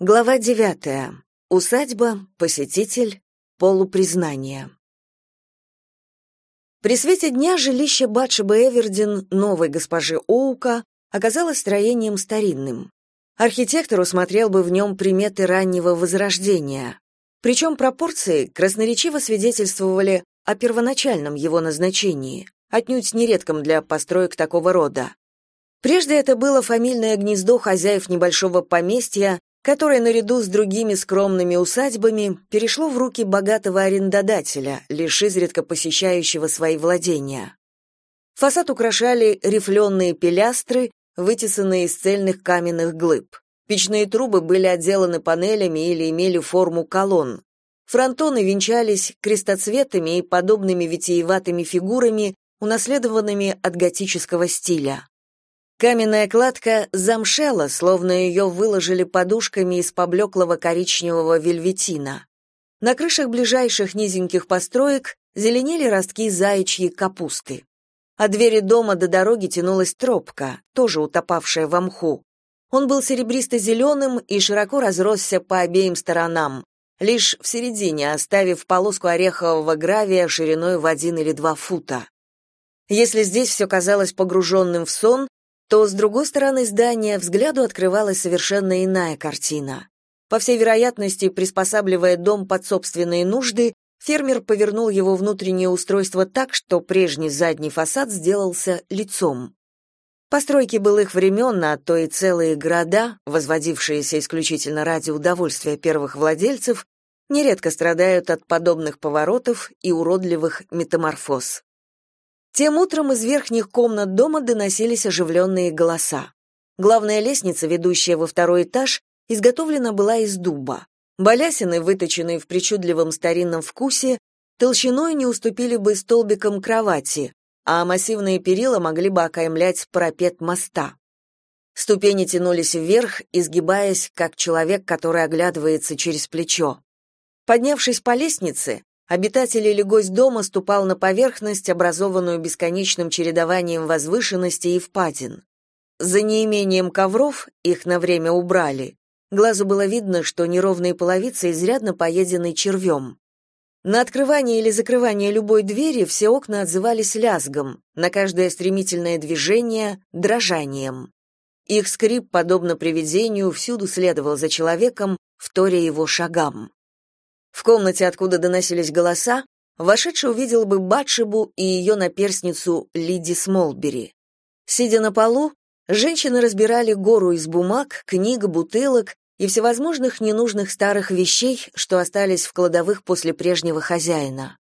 Глава девятая. Усадьба, посетитель, полупризнание. При свете дня жилище Батшеба Эвердин, новой госпожи Оука, оказалось строением старинным. Архитектор усмотрел бы в нем приметы раннего возрождения. Причем пропорции красноречиво свидетельствовали о первоначальном его назначении, отнюдь нередком для построек такого рода. Прежде это было фамильное гнездо хозяев небольшого поместья, которое наряду с другими скромными усадьбами перешло в руки богатого арендодателя, лишь изредка посещающего свои владения. Фасад украшали рифленые пилястры, вытесанные из цельных каменных глыб. Печные трубы были отделаны панелями или имели форму колонн. Фронтоны венчались крестоцветами и подобными витиеватыми фигурами, унаследованными от готического стиля. Каменная кладка замшела, словно ее выложили подушками из поблеклого коричневого вельветина. На крышах ближайших низеньких построек зеленели ростки заячьей капусты. От двери дома до дороги тянулась тропка, тоже утопавшая в мху. Он был серебристо-зеленым и широко разросся по обеим сторонам, лишь в середине оставив полоску орехового гравия шириной в один или два фута. Если здесь все казалось погруженным в сон, то с другой стороны здания взгляду открывалась совершенно иная картина. По всей вероятности, приспосабливая дом под собственные нужды, фермер повернул его внутреннее устройство так, что прежний задний фасад сделался лицом. Постройки былых времен, а то и целые города, возводившиеся исключительно ради удовольствия первых владельцев, нередко страдают от подобных поворотов и уродливых метаморфоз. Тем утром из верхних комнат дома доносились оживленные голоса. Главная лестница, ведущая во второй этаж, изготовлена была из дуба. Балясины, выточенные в причудливом старинном вкусе, толщиной не уступили бы столбикам кровати, а массивные перила могли бы окаймлять парапет моста. Ступени тянулись вверх, изгибаясь, как человек, который оглядывается через плечо. Поднявшись по лестнице, Обитатель или гость дома ступал на поверхность, образованную бесконечным чередованием возвышенностей и впадин. За неимением ковров их на время убрали. Глазу было видно, что неровные половицы изрядно поедены червем. На открывание или закрывание любой двери все окна отзывались лязгом, на каждое стремительное движение — дрожанием. Их скрип, подобно привидению, всюду следовал за человеком, вторя его шагам. В комнате, откуда доносились голоса, вошедший увидел бы Батшебу и ее наперсницу Лиди Смолбери. Сидя на полу, женщины разбирали гору из бумаг, книг, бутылок и всевозможных ненужных старых вещей, что остались в кладовых после прежнего хозяина.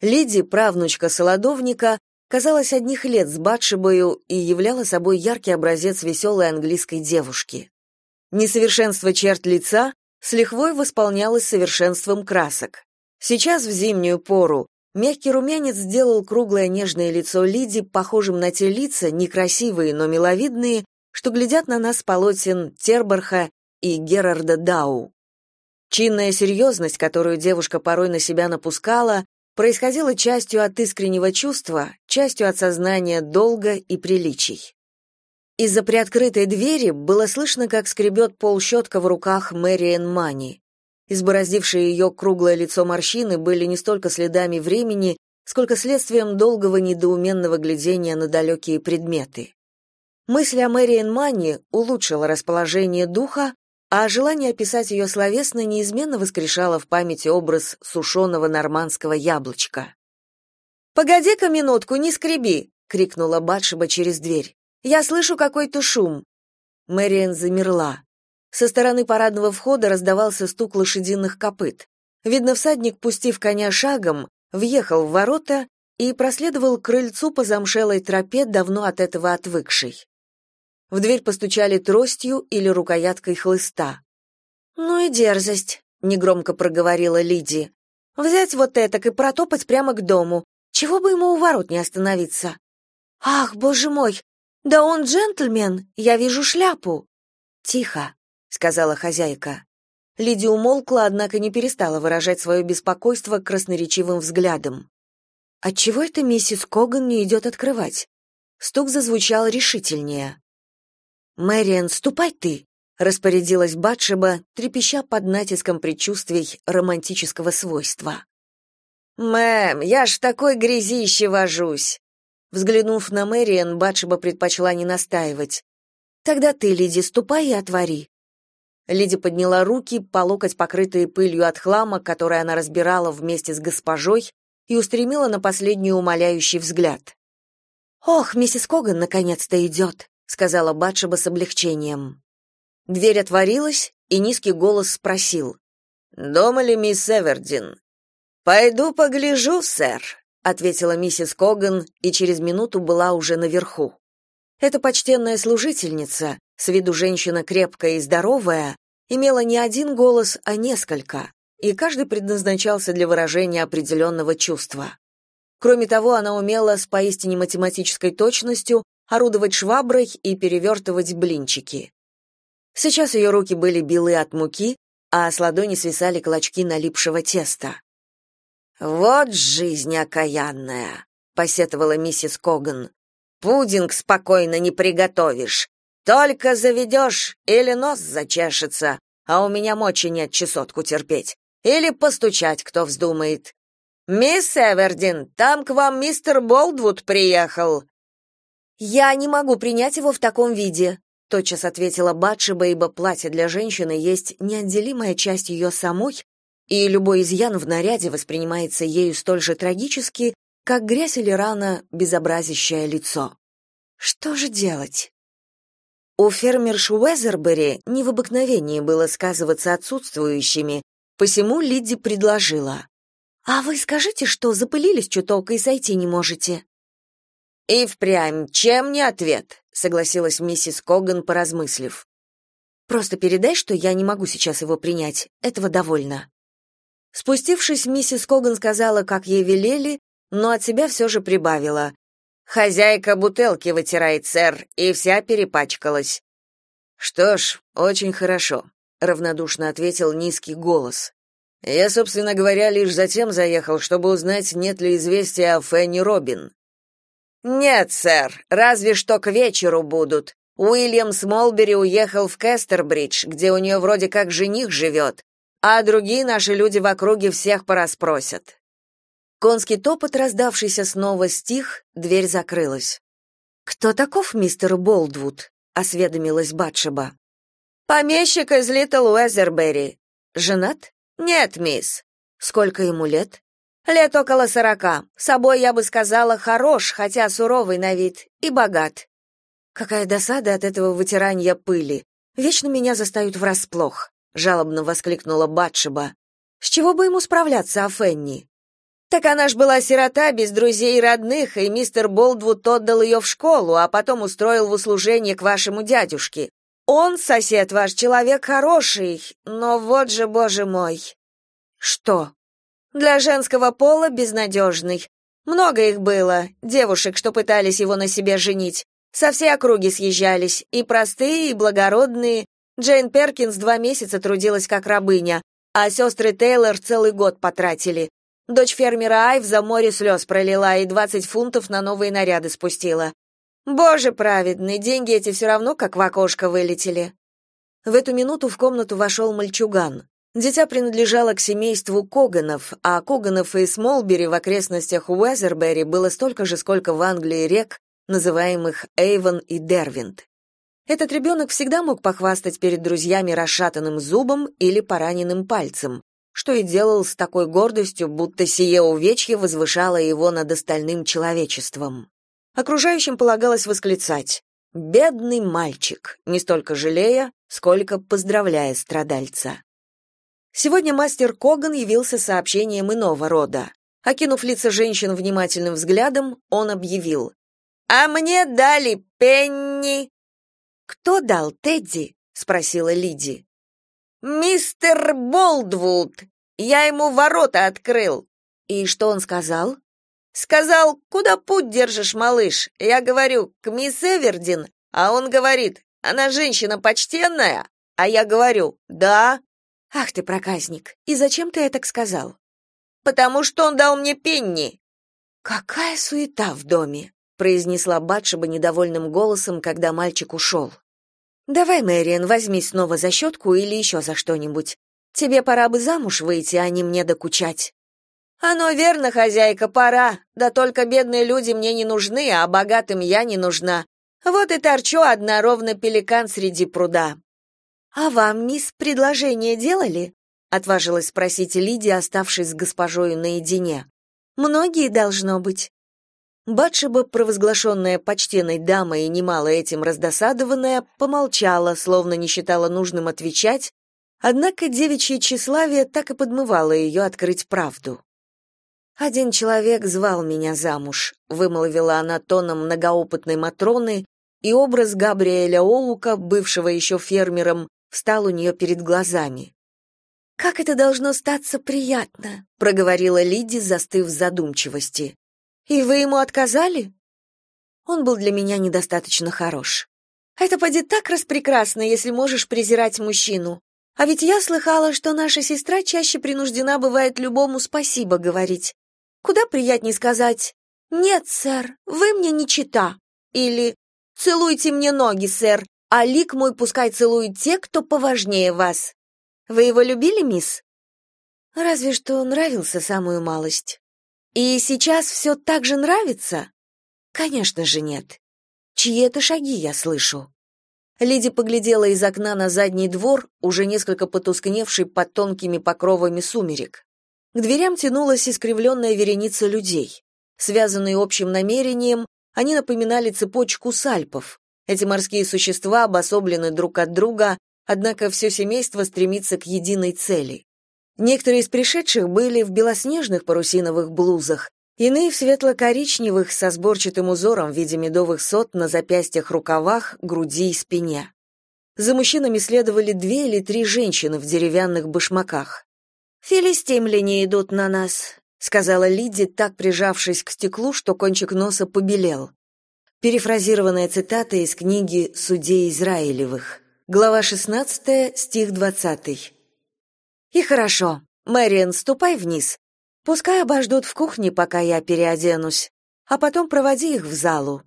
Лиди, правнучка солодовника, казалась одних лет с Батшебою и являла собой яркий образец веселой английской девушки. Несовершенство черт лица с лихвой восполнялось совершенством красок. Сейчас, в зимнюю пору, мягкий румянец сделал круглое нежное лицо Лиди похожим на те лица, некрасивые, но миловидные, что глядят на нас полотен Тербарха и Герарда Дау. Чинная серьезность, которую девушка порой на себя напускала, происходила частью от искреннего чувства, частью от сознания долга и приличий. Из-за приоткрытой двери было слышно, как скребет пол щетка в руках Мэриэн Мани. Избороздившие ее круглое лицо морщины были не столько следами времени, сколько следствием долгого недоуменного глядения на далекие предметы. Мысль о Мэриэн Мани улучшила расположение духа, а желание описать ее словесно неизменно воскрешало в памяти образ сушеного нормандского яблочка. «Погоди-ка минутку, не скреби!» — крикнула Батшеба через дверь. Я слышу какой-то шум. Мэриэн замерла. Со стороны парадного входа раздавался стук лошадиных копыт. Видно, всадник, пустив коня шагом, въехал в ворота и проследовал к крыльцу по замшелой тропе, давно от этого отвыкшей. В дверь постучали тростью или рукояткой хлыста. «Ну и дерзость», — негромко проговорила Лиди. «Взять вот это и протопать прямо к дому. Чего бы ему у ворот не остановиться?» «Ах, боже мой, да он джентльмен, я вижу шляпу. Тихо, сказала хозяйка. Лиди умолкла, однако не перестала выражать свое беспокойство красноречивым взглядом. Отчего это миссис Коган не идет открывать? Стук зазвучал решительнее. Мэриан, ступай ты, распорядилась Батшеба, трепеща под натиском предчувствий романтического свойства. «Мэм, я ж в такой грязище вожусь!» Взглянув на Мэриэн, Батшеба предпочла не настаивать. «Тогда ты, Лиди, ступай и отвори». Лиди подняла руки, по локоть покрытые пылью от хлама, который она разбирала вместе с госпожой, и устремила на последнюю умоляющий взгляд. «Ох, миссис Коган наконец-то идет», — сказала Батшеба с облегчением. Дверь отворилась, и низкий голос спросил. «Дома ли мисс Эвердин?» «Пойду погляжу, сэр», — ответила миссис Коган и через минуту была уже наверху. Эта почтенная служительница, с виду женщина крепкая и здоровая, имела не один голос, а несколько, и каждый предназначался для выражения определенного чувства. Кроме того, она умела с поистине математической точностью орудовать шваброй и перевертывать блинчики. Сейчас ее руки были белые от муки, а с ладони свисали клочки налипшего теста. «Вот жизнь окаянная», — посетовала миссис Коган. «Пудинг спокойно не приготовишь. Только заведешь, или нос зачешется, а у меня мочи нет чесотку терпеть. Или постучать, кто вздумает. Мисс Эвердин, там к вам мистер Болдвуд приехал». «Я не могу принять его в таком виде», — тотчас ответила Батшеба, ибо платье для женщины есть неотделимая часть ее самой, и любой изъян в наряде воспринимается ею столь же трагически, как грязь или рана, безобразящее лицо. Что же делать? У фермерш Уэзербери не в обыкновении было сказываться отсутствующими, посему Лидди предложила. «А вы скажите, что запылились чуток и сойти не можете?» «И впрямь, чем не ответ?» — согласилась миссис Коган, поразмыслив. «Просто передай, что я не могу сейчас его принять. Этого довольно». Спустившись, миссис Коган сказала, как ей велели, но от себя все же прибавила. «Хозяйка бутылки вытирает, сэр, и вся перепачкалась». «Что ж, очень хорошо», — равнодушно ответил низкий голос. «Я, собственно говоря, лишь затем заехал, чтобы узнать, нет ли известия о Фенни Робин». «Нет, сэр, разве что к вечеру будут. Уильям Смолбери уехал в Кестербридж, где у нее вроде как жених живет, а другие наши люди в округе всех пораспросят. Конский топот, раздавшийся снова, стих, дверь закрылась. «Кто таков мистер Болдвуд?» — осведомилась Батшеба. «Помещик из Литл Уэзербери. Женат?» «Нет, мисс». «Сколько ему лет?» «Лет около сорока. Собой, я бы сказала, хорош, хотя суровый на вид, и богат». Какая досада от этого вытирания пыли. Вечно меня застают врасплох жалобно воскликнула Батшеба. С чего бы ему справляться, о Фенни? Так она ж была сирота без друзей и родных, и мистер Болдвуд отдал ее в школу, а потом устроил в услужение к вашему дядюшке. Он, сосед ваш, человек хороший, но вот же, боже мой. Что? Для женского пола безнадежный. Много их было, девушек, что пытались его на себе женить. Со всей округи съезжались, и простые, и благородные, Джейн Перкинс два месяца трудилась как рабыня, а сестры Тейлор целый год потратили. Дочь фермера Айв за море слез пролила и 20 фунтов на новые наряды спустила. Боже праведный, деньги эти все равно как в окошко вылетели. В эту минуту в комнату вошел мальчуган. Дитя принадлежало к семейству Коганов, а Коганов и Смолбери в окрестностях Уэзербери было столько же, сколько в Англии рек, называемых Эйвон и Дервинт. Этот ребенок всегда мог похвастать перед друзьями расшатанным зубом или пораненным пальцем, что и делал с такой гордостью, будто сие увечье возвышало его над остальным человечеством. Окружающим полагалось восклицать «Бедный мальчик», не столько жалея, сколько поздравляя страдальца. Сегодня мастер Коган явился сообщением иного рода. Окинув лица женщин внимательным взглядом, он объявил «А мне дали пенни «Кто дал Тедди?» — спросила Лиди. «Мистер Болдвуд! Я ему ворота открыл!» «И что он сказал?» «Сказал, куда путь держишь, малыш?» Я говорю, к мисс Эвердин, а он говорит, она женщина почтенная, а я говорю, да. Ах ты проказник, и зачем ты это сказал? Потому что он дал мне пенни. Какая суета в доме, произнесла Батшеба недовольным голосом, когда мальчик ушел. Давай, Мэриан, возьми снова за щетку или еще за что-нибудь. Тебе пора бы замуж выйти, а не мне докучать. Оно верно, хозяйка, пора. Да только бедные люди мне не нужны, а богатым я не нужна. Вот и торчу одна ровно пеликан среди пруда. А вам, мисс, предложение делали? отважилась спросить Лидия, оставшись с госпожою наедине. Многие должно быть. Батшеба, провозглашенная почтенной дамой и немало этим раздосадованная, помолчала, словно не считала нужным отвечать, однако девичье тщеславие так и подмывало ее открыть правду. «Один человек звал меня замуж», — вымолвила она тоном многоопытной Матроны, и образ Габриэля Олука, бывшего еще фермером, встал у нее перед глазами. «Как это должно статься приятно», — проговорила Лиди, застыв в задумчивости. И вы ему отказали? Он был для меня недостаточно хорош. Это поди так распрекрасно, если можешь презирать мужчину. А ведь я слыхала, что наша сестра чаще принуждена бывает любому спасибо говорить. Куда приятнее сказать «Нет, сэр, вы мне не чита» или «Целуйте мне ноги, сэр, а лик мой пускай целуют те, кто поважнее вас». Вы его любили, мисс? Разве что нравился самую малость. И сейчас все так же нравится? Конечно же нет. Чьи это шаги я слышу? Лиди поглядела из окна на задний двор, уже несколько потускневший под тонкими покровами сумерек. К дверям тянулась искривленная вереница людей. Связанные общим намерением, они напоминали цепочку сальпов. Эти морские существа обособлены друг от друга, однако все семейство стремится к единой цели. Некоторые из пришедших были в белоснежных парусиновых блузах, иные в светло-коричневых со сборчатым узором в виде медовых сот на запястьях, рукавах, груди и спине. За мужчинами следовали две или три женщины в деревянных башмаках. «Филистимляне идут на нас», — сказала Лиди, так прижавшись к стеклу, что кончик носа побелел. Перефразированная цитата из книги «Судей Израилевых». Глава 16, стих 20. И хорошо. Мэриан, ступай вниз. Пускай обождут в кухне, пока я переоденусь, а потом проводи их в залу.